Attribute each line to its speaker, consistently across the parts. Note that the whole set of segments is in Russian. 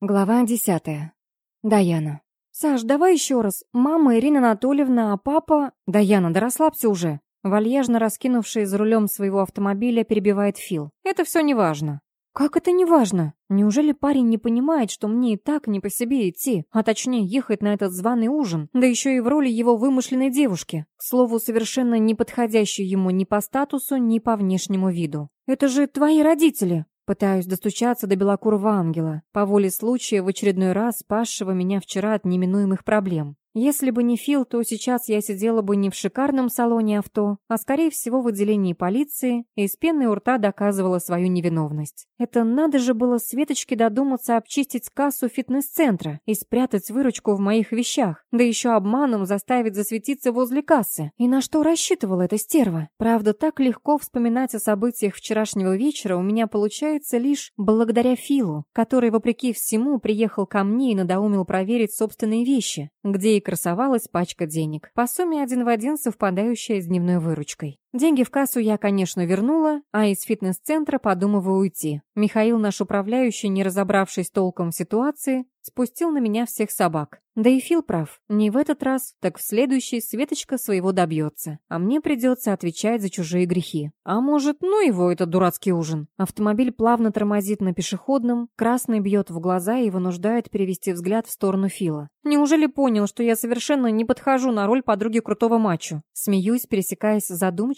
Speaker 1: Глава десятая. Даяна. «Саш, давай еще раз. Мама Ирина Анатольевна, а папа...» «Даяна, да расслабься уже». Вальяжно раскинувший за рулем своего автомобиля перебивает Фил. «Это все неважно». «Как это неважно? Неужели парень не понимает, что мне и так не по себе идти, а точнее ехать на этот званый ужин, да еще и в роли его вымышленной девушки, к слову, совершенно не подходящей ему ни по статусу, ни по внешнему виду? Это же твои родители!» Пытаюсь достучаться до белокурого ангела, по воле случая в очередной раз спасшего меня вчера от неминуемых проблем. Если бы не Фил, то сейчас я сидела бы не в шикарном салоне авто, а скорее всего в отделении полиции и с пеной у рта доказывала свою невиновность. Это надо же было Светочке додуматься обчистить кассу фитнес-центра и спрятать выручку в моих вещах, да еще обманом заставить засветиться возле кассы. И на что рассчитывала эта стерва? Правда, так легко вспоминать о событиях вчерашнего вечера у меня получается лишь благодаря Филу, который, вопреки всему, приехал ко мне и надоумил проверить собственные вещи, где и красовалась пачка денег, по сумме один в один совпадающая с дневной выручкой. Деньги в кассу я, конечно, вернула, а из фитнес-центра подумываю уйти. Михаил, наш управляющий, не разобравшись толком в ситуации, спустил на меня всех собак. Да и Фил прав. Не в этот раз, так в следующий Светочка своего добьется. А мне придется отвечать за чужие грехи. А может, ну его этот дурацкий ужин. Автомобиль плавно тормозит на пешеходном, красный бьет в глаза и вынуждает перевести взгляд в сторону Фила. Неужели понял, что я совершенно не подхожу на роль подруги крутого мачо? Смеюсь, пересекаясь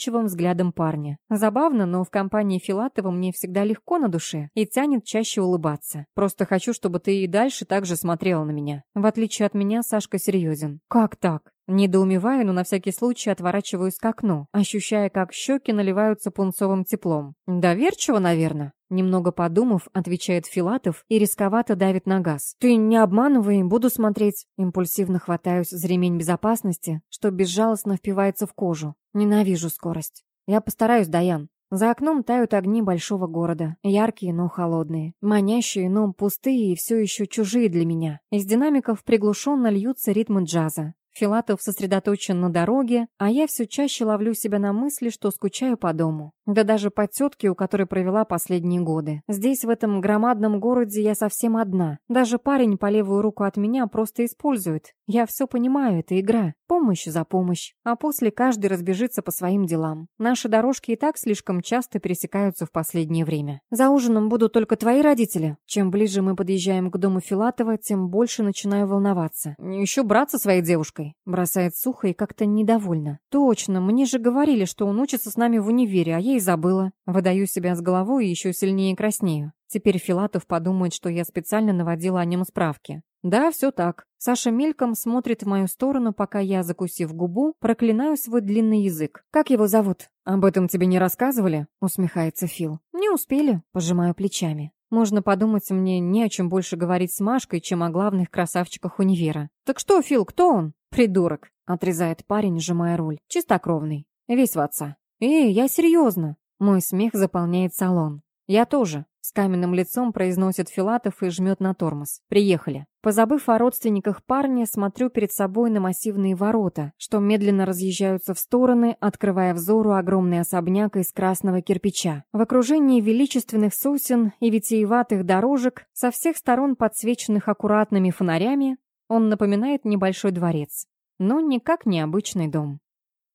Speaker 1: задумчивым взглядом парня. Забавно, но в компании Филатова мне всегда легко на душе и тянет чаще улыбаться. Просто хочу, чтобы ты и дальше так же смотрела на меня. В отличие от меня, Сашка серьезен. Как так? Недоумеваю, но на всякий случай отворачиваюсь к окну, ощущая, как щеки наливаются пунцовым теплом. Доверчиво, наверное. Немного подумав, отвечает Филатов и рисковато давит на газ. «Ты не обманывай, буду смотреть». Импульсивно хватаюсь за ремень безопасности, что безжалостно впивается в кожу. Ненавижу скорость. Я постараюсь, Даян. За окном тают огни большого города. Яркие, но холодные. Манящие, но пустые и все еще чужие для меня. Из динамиков приглушенно льются ритмы джаза. Филатов сосредоточен на дороге, а я все чаще ловлю себя на мысли, что скучаю по дому. Да даже по тетке, у которой провела последние годы. Здесь, в этом громадном городе, я совсем одна. Даже парень по левую руку от меня просто использует. Я все понимаю, это игра. Помощь за помощь. А после каждый разбежится по своим делам. Наши дорожки и так слишком часто пересекаются в последнее время. За ужином будут только твои родители. Чем ближе мы подъезжаем к дому Филатова, тем больше начинаю волноваться. Еще брат со своей девушкой. Бросает сухо и как-то недовольно. Точно, мне же говорили, что он учится с нами в универе, а я и забыла. Выдаю себя с головой и еще сильнее краснею. Теперь Филатов подумает, что я специально наводила о нем справки. Да, все так. Саша мельком смотрит в мою сторону, пока я, закусив губу, проклинаю свой длинный язык. «Как его зовут?» «Об этом тебе не рассказывали?» — усмехается Фил. «Не успели», — пожимаю плечами. Можно подумать, мне не о чем больше говорить с Машкой, чем о главных красавчиках универа. «Так что, Фил, кто он?» «Придурок», — отрезает парень, сжимая руль. «Чистокровный. Весь в отца». «Эй, я серьезно!» Мой смех заполняет салон. «Я тоже», — с каменным лицом произносит Филатов и жмет на тормоз. «Приехали». Позабыв о родственниках парня, смотрю перед собой на массивные ворота, что медленно разъезжаются в стороны, открывая взору огромный особняк из красного кирпича. В окружении величественных сосен и витиеватых дорожек, со всех сторон подсвеченных аккуратными фонарями, он напоминает небольшой дворец, но никак не обычный дом.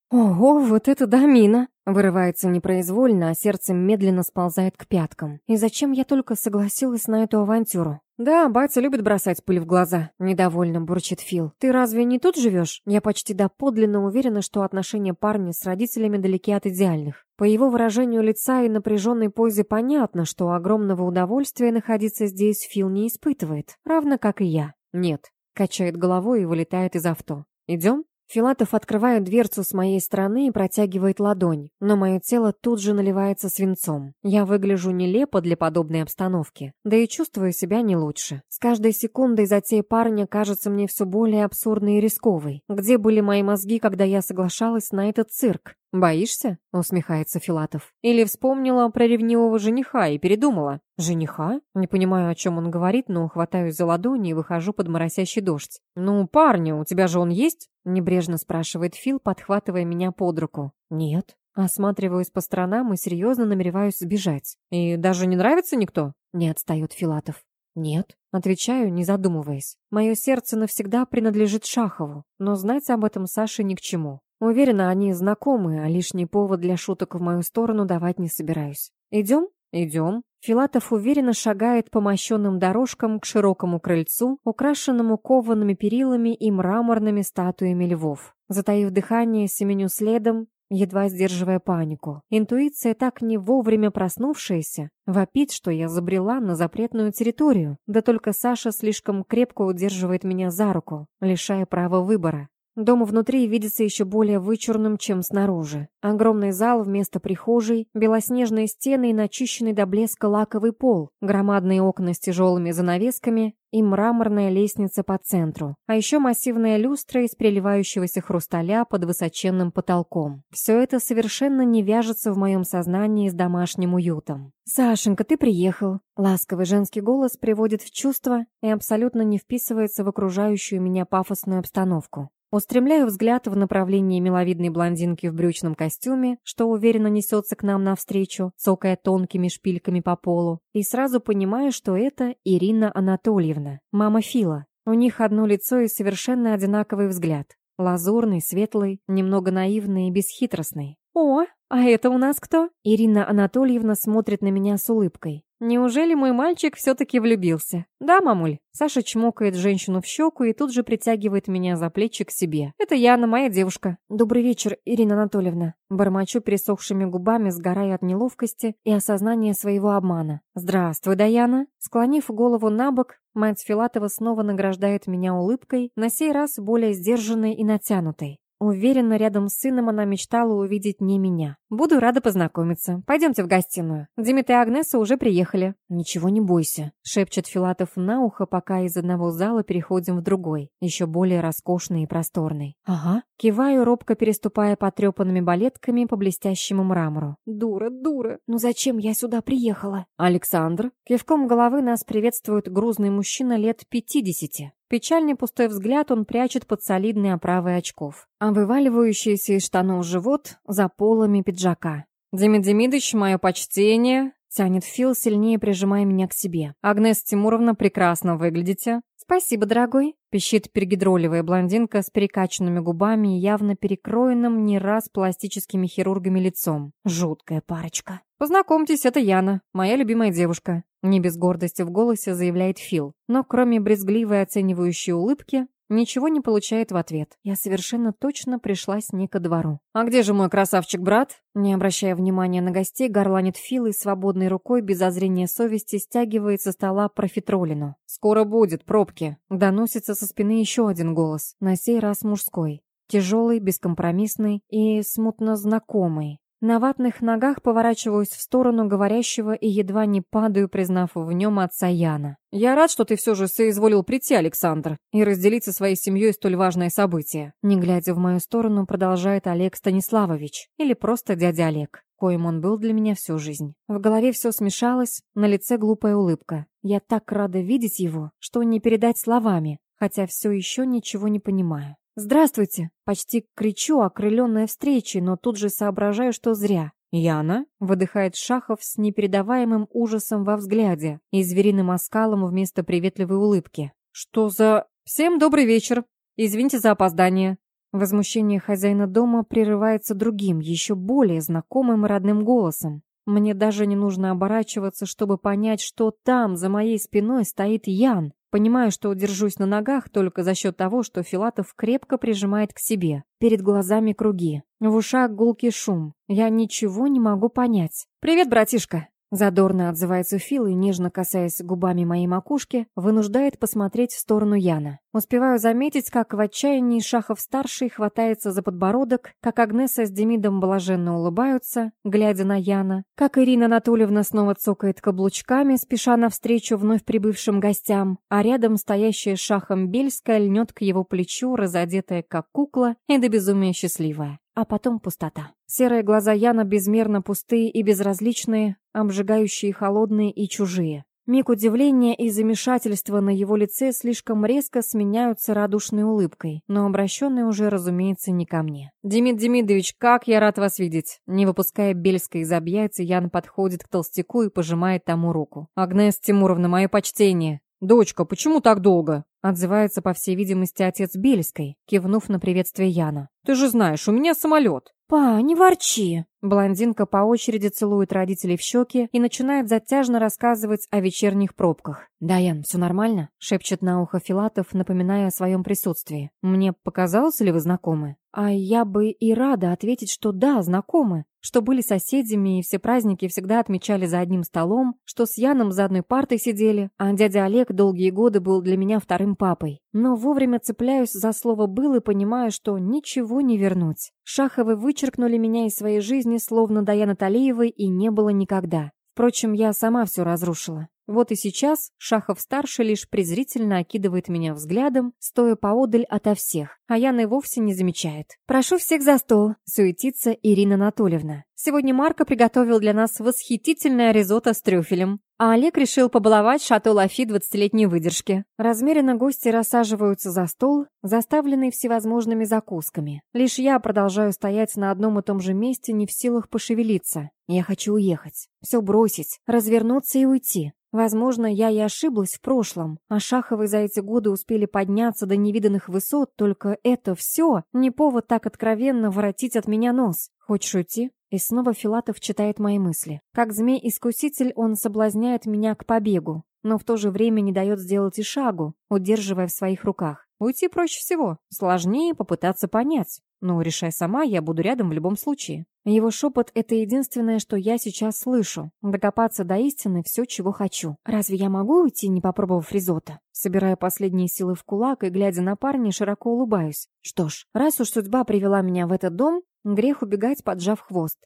Speaker 1: «Ого, вот это домина!» Вырывается непроизвольно, а сердце медленно сползает к пяткам. И зачем я только согласилась на эту авантюру? «Да, батя любит бросать пыль в глаза», — недовольно бурчит Фил. «Ты разве не тут живешь?» Я почти доподлинно уверена, что отношения парня с родителями далеки от идеальных. По его выражению лица и напряженной позе понятно, что огромного удовольствия находиться здесь Фил не испытывает, равно как и я. «Нет», — качает головой и вылетает из авто. «Идем?» Филатов открывает дверцу с моей стороны и протягивает ладонь, но мое тело тут же наливается свинцом. Я выгляжу нелепо для подобной обстановки, да и чувствую себя не лучше. С каждой секундой затея парня кажется мне все более абсурдной и рисковой. Где были мои мозги, когда я соглашалась на этот цирк? «Боишься?» — усмехается Филатов. «Или вспомнила про ревнивого жениха и передумала?» «Жениха?» Не понимаю, о чем он говорит, но хватаюсь за ладони и выхожу под моросящий дождь. «Ну, парня, у тебя же он есть?» Небрежно спрашивает Фил, подхватывая меня под руку. «Нет». Осматриваюсь по сторонам и серьезно намереваюсь сбежать. «И даже не нравится никто?» Не отстает Филатов. Нет. Отвечаю, не задумываясь. Мое сердце навсегда принадлежит Шахову, но знать об этом Саше ни к чему. Уверена, они знакомы, а лишний повод для шуток в мою сторону давать не собираюсь. Идем? Идем. Филатов уверенно шагает по мощенным дорожкам к широкому крыльцу, украшенному коваными перилами и мраморными статуями львов. Затаив дыхание, семеню следом, едва сдерживая панику. Интуиция, так не вовремя проснувшаяся, вопит, что я забрела на запретную территорию. Да только Саша слишком крепко удерживает меня за руку, лишая права выбора. Дом внутри видится еще более вычурным, чем снаружи. Огромный зал вместо прихожей, белоснежные стены и начищенный до блеска лаковый пол, громадные окна с тяжелыми занавесками и мраморная лестница по центру, а еще массивная люстра из переливающегося хрусталя под высоченным потолком. Все это совершенно не вяжется в моем сознании с домашним уютом. «Сашенька, ты приехал!» Ласковый женский голос приводит в чувство и абсолютно не вписывается в окружающую меня пафосную обстановку. Устремляю взгляд в направлении миловидной блондинки в брючном костюме, что уверенно несется к нам навстречу, цокая тонкими шпильками по полу, и сразу понимаю, что это Ирина Анатольевна, мама Фила. У них одно лицо и совершенно одинаковый взгляд. Лазурный, светлый, немного наивный и бесхитростный. «О, а это у нас кто?» Ирина Анатольевна смотрит на меня с улыбкой. Неужели мой мальчик все-таки влюбился? Да, мамуль. Саша чмокает женщину в щеку и тут же притягивает меня за плечи к себе. Это Яна, моя девушка. Добрый вечер, Ирина Анатольевна. Бормочу пересохшими губами, сгорая от неловкости и осознания своего обмана. Здравствуй, Даяна. Склонив голову на бок, мать Филатова снова награждает меня улыбкой, на сей раз более сдержанной и натянутой. Уверена, рядом с сыном она мечтала увидеть не меня. Буду рада познакомиться. Пойдемте в гостиную. Димит и Агнеса уже приехали. Ничего не бойся, шепчет Филатов на ухо, пока из одного зала переходим в другой, еще более роскошный и просторный. Ага. Киваю, робко переступая потрепанными балетками по блестящему мрамору. Дура, дура. Ну зачем я сюда приехала? Александр. Кивком головы нас приветствует грузный мужчина лет пятидесяти. Печальный пустой взгляд он прячет под солидные оправой очков, а вываливающийся из штанов живот за полами пиджака. «Демид Демидович, мое почтение!» Тянет Фил, сильнее прижимая меня к себе. «Агнес Тимуровна, прекрасно выглядите!» «Спасибо, дорогой!» Пищит перегидроливая блондинка с перекачанными губами и явно перекроенным не раз пластическими хирургами лицом. Жуткая парочка. «Познакомьтесь, это Яна, моя любимая девушка», — не без гордости в голосе заявляет Фил. Но кроме брезгливой оценивающей улыбки, ничего не получает в ответ. Я совершенно точно пришлась не ко двору. «А где же мой красавчик-брат?» Не обращая внимания на гостей, горланит Фил и свободной рукой без озрения совести стягивает со стола профитролину. «Скоро будет, пробки!» Доносится со спины еще один голос, на сей раз мужской. Тяжелый, бескомпромиссный и смутно знакомый. На ватных ногах поворачиваюсь в сторону говорящего и едва не падаю, признав в нем отца Яна. «Я рад, что ты все же соизволил прийти, Александр, и разделить со своей семьей столь важное событие». Не глядя в мою сторону, продолжает Олег Станиславович, или просто дядя Олег, коим он был для меня всю жизнь. В голове все смешалось, на лице глупая улыбка. Я так рада видеть его, что не передать словами, хотя все еще ничего не понимаю. «Здравствуйте!» Почти кричу, окрыленная встречей, но тут же соображаю, что зря. «Яна?» — выдыхает Шахов с непередаваемым ужасом во взгляде и звериным оскалом вместо приветливой улыбки. «Что за...» «Всем добрый вечер! Извините за опоздание!» Возмущение хозяина дома прерывается другим, еще более знакомым и родным голосом. Мне даже не нужно оборачиваться, чтобы понять, что там, за моей спиной, стоит Ян. Понимаю, что удержусь на ногах только за счет того, что Филатов крепко прижимает к себе. Перед глазами круги. В ушах гулкий шум. Я ничего не могу понять. «Привет, братишка!» Задорно отзывается Фил и, нежно касаясь губами моей макушки, вынуждает посмотреть в сторону Яна. Успеваю заметить, как в отчаянии Шахов-старший хватается за подбородок, как Агнеса с Демидом блаженно улыбаются, глядя на Яна, как Ирина Анатольевна снова цокает каблучками, спеша навстречу вновь прибывшим гостям, а рядом стоящая Шахом Бельская льнет к его плечу, разодетая как кукла и до безумия счастливая а потом пустота. Серые глаза Яна безмерно пустые и безразличные, обжигающие холодные и чужие. Миг удивления и замешательства на его лице слишком резко сменяются радушной улыбкой, но обращенный уже, разумеется, не ко мне. «Демид Демидович, как я рад вас видеть!» Не выпуская Бельска из объятий, Ян подходит к толстяку и пожимает тому руку. «Агнес Тимуровна, мое почтение!»
Speaker 2: «Дочка, почему так долго?» Отзывается, по всей видимости, отец Бельской, кивнув на приветствие Яна. «Ты же знаешь, у меня самолет».
Speaker 1: «Па, не ворчи!» Блондинка по очереди целует родителей в щеки и начинает затяжно рассказывать о вечерних пробках. «Даян, все нормально?» — шепчет на ухо Филатов, напоминая о своем присутствии. «Мне показалось ли вы знакомы?» А я бы и рада ответить, что да, знакомы, что были соседями и все праздники всегда отмечали за одним столом, что с Яном за одной партой сидели, а дядя Олег долгие годы был для меня вторым папой. Но вовремя цепляюсь за слово «был» и понимаю, что ничего не вернуть. Шаховы вычеркнули меня из своей жизни, словно Даяна Талиевой, и не было никогда. Впрочем, я сама все разрушила. Вот и сейчас Шахов-старший лишь презрительно окидывает меня взглядом, стоя поодаль ото всех, а Яна и вовсе не замечает. «Прошу всех за стол», — суетится Ирина Анатольевна. «Сегодня Марко приготовил для нас восхитительное ризотто с трюфелем, а Олег решил побаловать шато Лафи двадцатилетней выдержки. Размеренно гости рассаживаются за стол, заставленный всевозможными закусками. Лишь я продолжаю стоять на одном и том же месте, не в силах пошевелиться. Я хочу уехать, все бросить, развернуться и уйти. Возможно, я и ошиблась в прошлом, а Шаховы за эти годы успели подняться до невиданных высот, только это все не повод так откровенно воротить от меня нос. Хочешь уйти? И снова Филатов читает мои мысли. Как змей-искуситель он соблазняет меня к побегу, но в то же время не дает сделать и шагу, удерживая в своих руках. Уйти проще всего, сложнее попытаться понять. Но решай сама, я буду рядом в любом случае. Его шепот — это единственное, что я сейчас слышу. Докопаться до истины — все, чего хочу. Разве я могу уйти, не попробовав ризотто? Собирая последние силы в кулак и, глядя на парня, широко улыбаюсь. Что ж, раз уж судьба привела меня в этот дом, грех убегать, поджав хвост.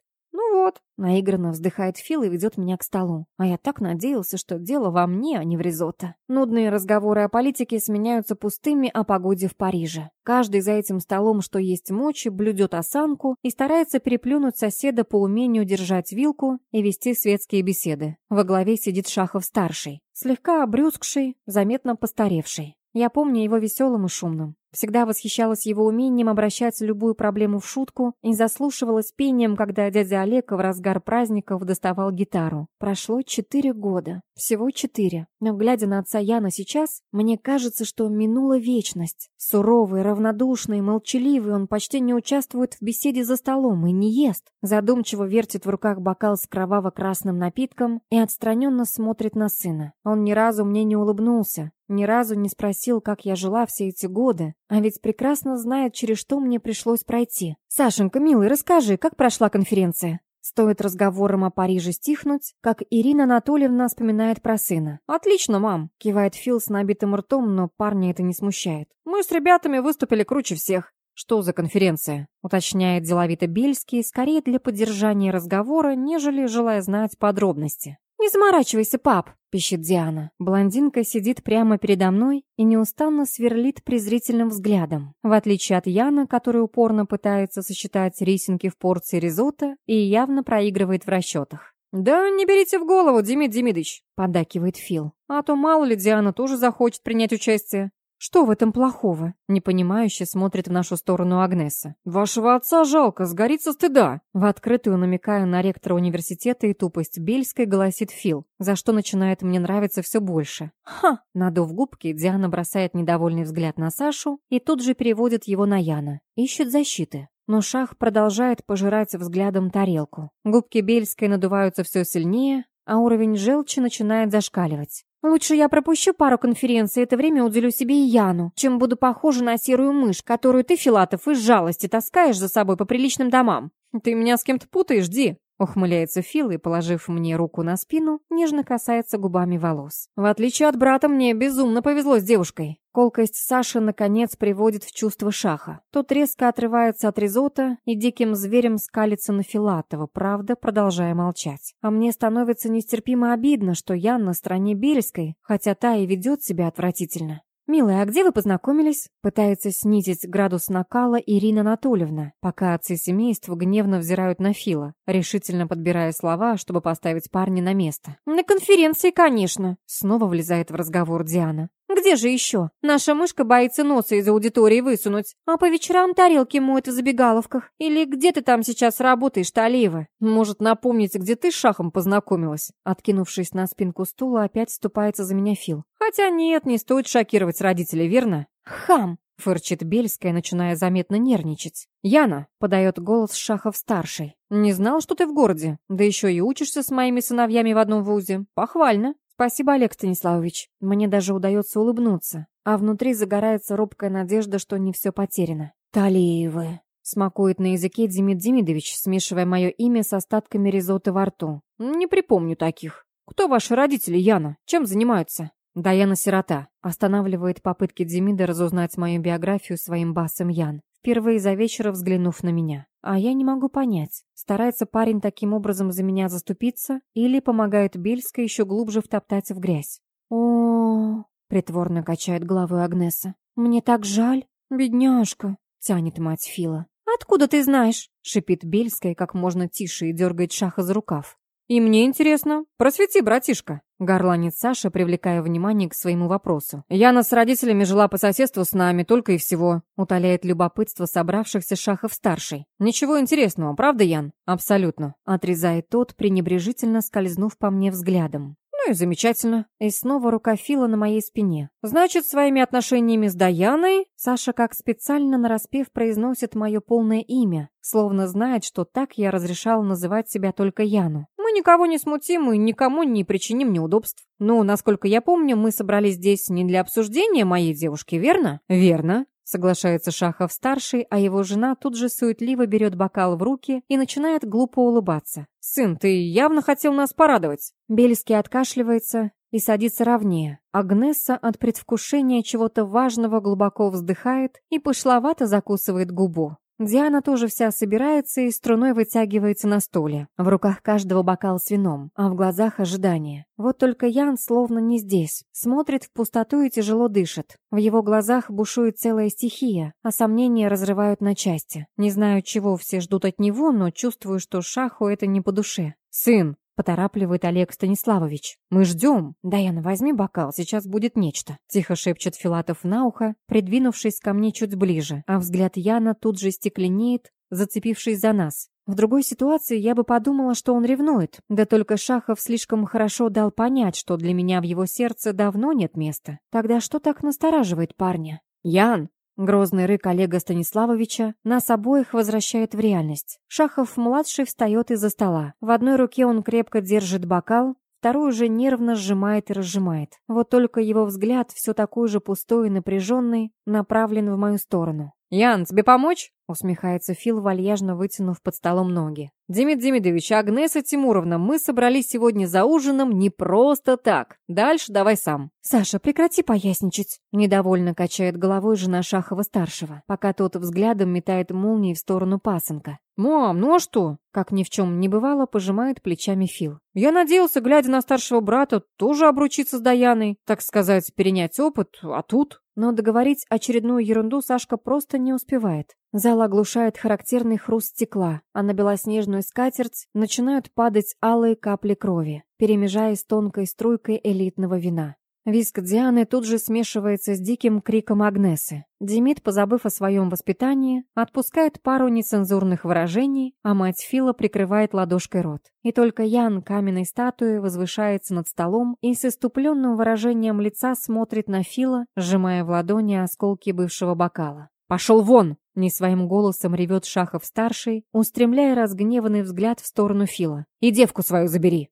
Speaker 1: «Ну вот», — наигранно вздыхает Фил и ведет меня к столу. А я так надеялся, что дело во мне, а не в ризотто. Нудные разговоры о политике сменяются пустыми о погоде в Париже. Каждый за этим столом, что есть мочи, блюдет осанку и старается переплюнуть соседа по умению держать вилку и вести светские беседы. Во главе сидит Шахов-старший, слегка обрюзгший, заметно постаревший. Я помню его веселым и шумным. Всегда восхищалась его умением обращать любую проблему в шутку и заслушивалась пением, когда дядя Олег в разгар праздников доставал гитару. Прошло четыре года. Всего четыре. Но глядя на отца Яна сейчас, мне кажется, что минула вечность. Суровый, равнодушный, молчаливый, он почти не участвует в беседе за столом и не ест. Задумчиво вертит в руках бокал с кроваво-красным напитком и отстраненно смотрит на сына. Он ни разу мне не улыбнулся, ни разу не спросил, как я жила все эти годы, а ведь прекрасно знает, через что мне пришлось пройти. «Сашенька, милый, расскажи, как прошла конференция?» Стоит разговорам о Париже стихнуть, как Ирина Анатольевна вспоминает про сына. «Отлично, мам!» — кивает Фил с набитым ртом, но парня это не смущает. «Мы с ребятами выступили круче всех. «Что за конференция?» — уточняет деловито Бельский, скорее для поддержания разговора, нежели желая знать подробности. «Не заморачивайся, пап!» — пищит Диана. Блондинка сидит прямо передо мной и неустанно сверлит презрительным взглядом. В отличие от Яна, который упорно пытается сосчитать рисинки в порции ризотто и явно проигрывает в расчетах. «Да не берите в голову, Демид Демидович», — поддакивает Фил. «А то мало ли Диана тоже захочет принять участие. «Что в этом плохого?» — непонимающе смотрит в нашу сторону Агнеса. «Вашего отца жалко, сгорит стыда!» В открытую намекаю на ректора университета и тупость Бельской голосит Фил, за что начинает мне нравиться все больше. «Ха!» Надув губки, Диана бросает недовольный взгляд на Сашу и тут же переводит его на Яна. Ищет защиты. Но Шах продолжает пожирать взглядом тарелку. Губки Бельской надуваются все сильнее, а уровень желчи начинает зашкаливать. Лучше я пропущу пару конференций, это время уделю себе и Яну, чем буду похожа на серую мышь, которую ты, Филатов, из жалости таскаешь за собой по приличным домам. Ты меня с кем-то путаешь, Ди. Ухмыляется Фил и, положив мне руку на спину, нежно касается губами волос. В отличие от брата, мне безумно повезло с девушкой. Колкость Саши, наконец, приводит в чувство шаха. Тот резко отрывается от ризота и диким зверем скалится на Филатова, правда, продолжая молчать. А мне становится нестерпимо обидно, что я на стороне Бельской, хотя та и ведет себя отвратительно. «Милая, а где вы познакомились?» Пытается снизить градус накала Ирина Анатольевна, пока отцы семейства гневно взирают на Фила, решительно подбирая слова, чтобы поставить парня на место. «На конференции, конечно!» Снова влезает в разговор Диана. Где же еще? Наша мышка боится носа из аудитории высунуть. А по вечерам тарелки моет в забегаловках. Или где ты там сейчас работаешь, Талиева?
Speaker 2: Может, напомнить, где ты с Шахом познакомилась? Откинувшись на спинку стула, опять вступается за меня Фил. Хотя нет, не стоит шокировать родителей, верно?
Speaker 1: Хам!
Speaker 2: Фырчит Бельская, начиная заметно нервничать. «Яна!» — подает голос Шахов-старший. «Не знал, что ты в городе. Да еще и учишься с моими сыновьями в одном вузе. Похвально!» «Спасибо, Олег Станиславович. Мне даже удается улыбнуться, а внутри загорается робкая надежда, что не все потеряно». «Талиевы!» — смакует на языке Демид Демидович, смешивая мое имя с остатками ризотто во рту. «Не припомню таких. Кто ваши родители, Яна? Чем занимаются?» Даяна сирота. Останавливает попытки Демида разузнать мою биографию своим басом Ян, впервые за вечер взглянув на меня. А я не могу понять, старается парень таким образом за меня заступиться или помогает Бельска еще глубже втоптать в грязь. о притворно качает головой Агнеса. «Мне так жаль. Бедняжка», — тянет мать Фила.
Speaker 1: «Откуда ты знаешь?»
Speaker 2: — шипит Бельская как можно тише и дергает Шаха за рукав. «И мне интересно. Просвети, братишка». Горланит Саша, привлекая внимание к своему вопросу. «Яна с родителями жила по соседству с нами, только и всего», утоляет любопытство собравшихся Шахов-старший. «Ничего интересного, правда, Ян?» «Абсолютно», отрезает тот, пренебрежительно скользнув по мне взглядом. «Ну и замечательно». И снова рука Фила на моей спине. «Значит, своими отношениями с Даяной...» Саша как специально нараспев произносит мое полное имя, словно знает, что так я разрешал называть себя только Яну. Мы никого не смутим и никому не причиним неудобств. Ну, насколько я помню, мы собрались здесь не для обсуждения моей девушки, верно? Верно. Соглашается Шахов-старший, а его жена тут же суетливо берет бокал в руки и начинает глупо улыбаться. «Сын, ты явно хотел нас порадовать!» Бельский откашливается и садится ровнее. Агнеса от предвкушения чего-то важного глубоко вздыхает и пошловато закусывает губу. Диана тоже вся собирается и струной вытягивается на стуле. В руках каждого бокал с вином, а в глазах ожидание. Вот только Ян словно не здесь. Смотрит в пустоту и тяжело дышит. В его глазах бушует целая стихия, а сомнения разрывают на части. Не знаю, чего все ждут от него, но чувствую, что Шаху это не по душе. «Сын, Поторапливает Олег Станиславович. «Мы ждем!» «Даяна, возьми бокал, сейчас будет нечто!» Тихо шепчет Филатов на ухо, придвинувшись ко мне чуть ближе, а взгляд Яна тут же стекленеет, зацепившись за нас. В другой ситуации я бы подумала, что он ревнует. Да только Шахов слишком хорошо дал понять, что для меня в его сердце давно нет места. Тогда что так настораживает парня? «Ян!» Грозный рык Олега Станиславовича нас обоих возвращает в реальность. Шахов-младший встает из-за стола. В одной руке он крепко держит бокал, вторую же нервно сжимает и разжимает. Вот только его взгляд, все такой же пустой и напряженный, направлен в мою сторону. «Ян, тебе помочь?» — усмехается Фил, вальяжно вытянув под столом ноги. «Демид Демидович, Агнеса Тимуровна, мы собрались сегодня за ужином не просто так. Дальше давай сам».
Speaker 1: «Саша, прекрати поясничать!» — недовольно качает головой жена Шахова-старшего, пока тот взглядом метает молнии в сторону пасынка.
Speaker 2: «Мам, ну а что?» Как ни в чем не бывало, пожимает плечами Фил. «Я надеялся, глядя на старшего брата, тоже обручиться с Даяной, так сказать, перенять опыт, а тут...»
Speaker 1: Но договорить очередную ерунду Сашка просто не успевает. Зал оглушает характерный хруст стекла, а на белоснежную скатерть начинают падать алые капли крови, перемежаясь тонкой струйкой элитного вина. Виск Дианы тут же смешивается с диким криком Агнесы. Демид, позабыв о своем воспитании, отпускает пару нецензурных выражений, а мать Фила прикрывает ладошкой рот. И только Ян каменной статуей возвышается над столом и с иступленным выражением лица смотрит на Фила, сжимая в ладони осколки бывшего бокала.
Speaker 2: «Пошел вон!» — не своим голосом ревет Шахов-старший, устремляя разгневанный взгляд в сторону Фила. «И девку свою забери!»